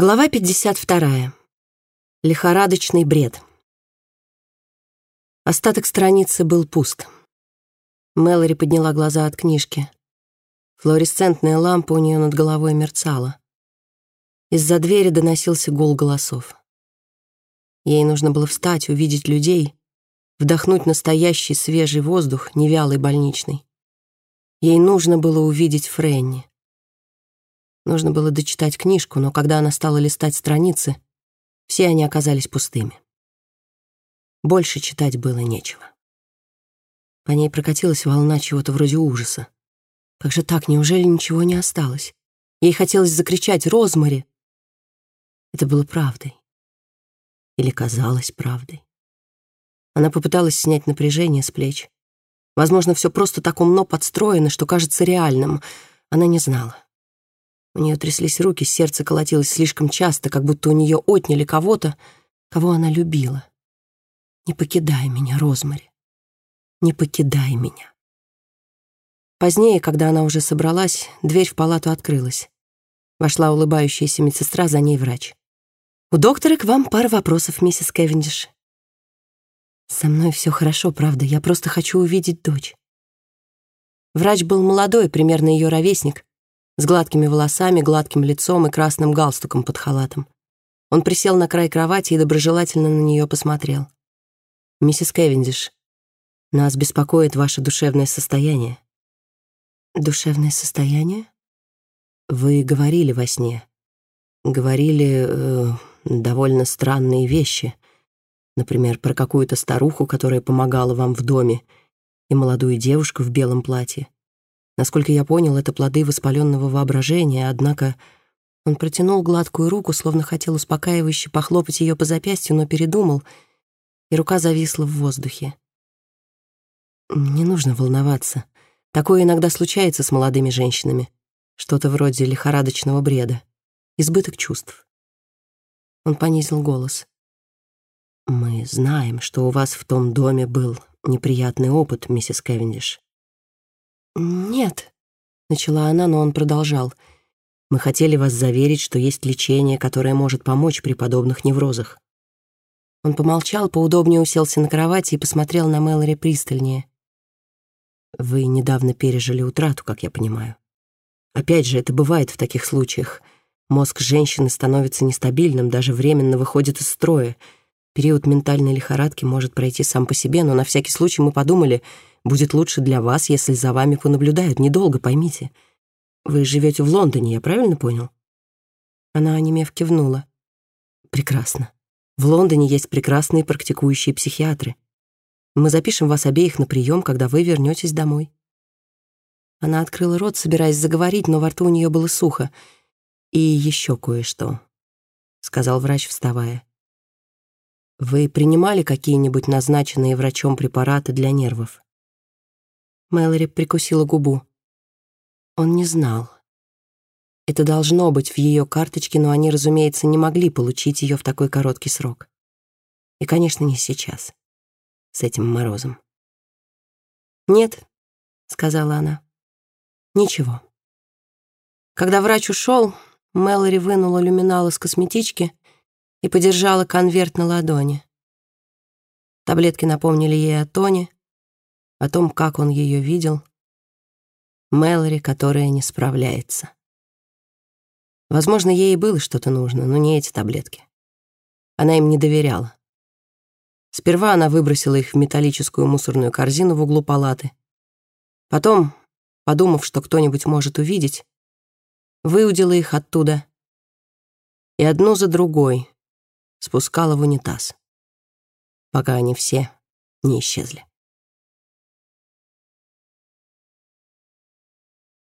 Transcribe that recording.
Глава 52. Лихорадочный бред. Остаток страницы был пуст. Мэлори подняла глаза от книжки. Флуоресцентная лампа у нее над головой мерцала. Из-за двери доносился гул голосов. Ей нужно было встать, увидеть людей, вдохнуть настоящий свежий воздух, невялый больничный. Ей нужно было увидеть Фрэнни. Нужно было дочитать книжку, но когда она стала листать страницы, все они оказались пустыми. Больше читать было нечего. По ней прокатилась волна чего-то вроде ужаса. Как же так, неужели ничего не осталось? Ей хотелось закричать «Розмари!». Это было правдой. Или казалось правдой. Она попыталась снять напряжение с плеч. Возможно, все просто так умно подстроено, что кажется реальным. Она не знала. У нее тряслись руки, сердце колотилось слишком часто, как будто у нее отняли кого-то, кого она любила. «Не покидай меня, Розмари. Не покидай меня». Позднее, когда она уже собралась, дверь в палату открылась. Вошла улыбающаяся медсестра, за ней врач. «У доктора к вам пара вопросов, миссис Кевиндиш». «Со мной все хорошо, правда, я просто хочу увидеть дочь». Врач был молодой, примерно ее ровесник, с гладкими волосами, гладким лицом и красным галстуком под халатом. Он присел на край кровати и доброжелательно на нее посмотрел. «Миссис Кевиндиш, нас беспокоит ваше душевное состояние». «Душевное состояние?» «Вы говорили во сне. Говорили э, довольно странные вещи. Например, про какую-то старуху, которая помогала вам в доме, и молодую девушку в белом платье. Насколько я понял, это плоды воспаленного воображения, однако он протянул гладкую руку, словно хотел успокаивающе похлопать ее по запястью, но передумал, и рука зависла в воздухе. Не нужно волноваться. Такое иногда случается с молодыми женщинами. Что-то вроде лихорадочного бреда. Избыток чувств. Он понизил голос. «Мы знаем, что у вас в том доме был неприятный опыт, миссис Кевиндиш. «Нет», — начала она, но он продолжал. «Мы хотели вас заверить, что есть лечение, которое может помочь при подобных неврозах». Он помолчал, поудобнее уселся на кровати и посмотрел на Мэлори пристальнее. «Вы недавно пережили утрату, как я понимаю. Опять же, это бывает в таких случаях. Мозг женщины становится нестабильным, даже временно выходит из строя. Период ментальной лихорадки может пройти сам по себе, но на всякий случай мы подумали, Будет лучше для вас, если за вами понаблюдают. Недолго, поймите. Вы живете в Лондоне, я правильно понял?» Она, онемев, кивнула. «Прекрасно. В Лондоне есть прекрасные практикующие психиатры. Мы запишем вас обеих на прием, когда вы вернетесь домой». Она открыла рот, собираясь заговорить, но во рту у нее было сухо. «И еще кое-что», — сказал врач, вставая. «Вы принимали какие-нибудь назначенные врачом препараты для нервов?» Мэлори прикусила губу. Он не знал. Это должно быть в ее карточке, но они, разумеется, не могли получить ее в такой короткий срок. И, конечно, не сейчас, с этим морозом. «Нет», — сказала она, — «ничего». Когда врач ушел, Мэлори вынула люминал из косметички и подержала конверт на ладони. Таблетки напомнили ей о Тоне, о том, как он ее видел, Мэлори, которая не справляется. Возможно, ей и было что-то нужно, но не эти таблетки. Она им не доверяла. Сперва она выбросила их в металлическую мусорную корзину в углу палаты. Потом, подумав, что кто-нибудь может увидеть, выудила их оттуда и одну за другой спускала в унитаз, пока они все не исчезли.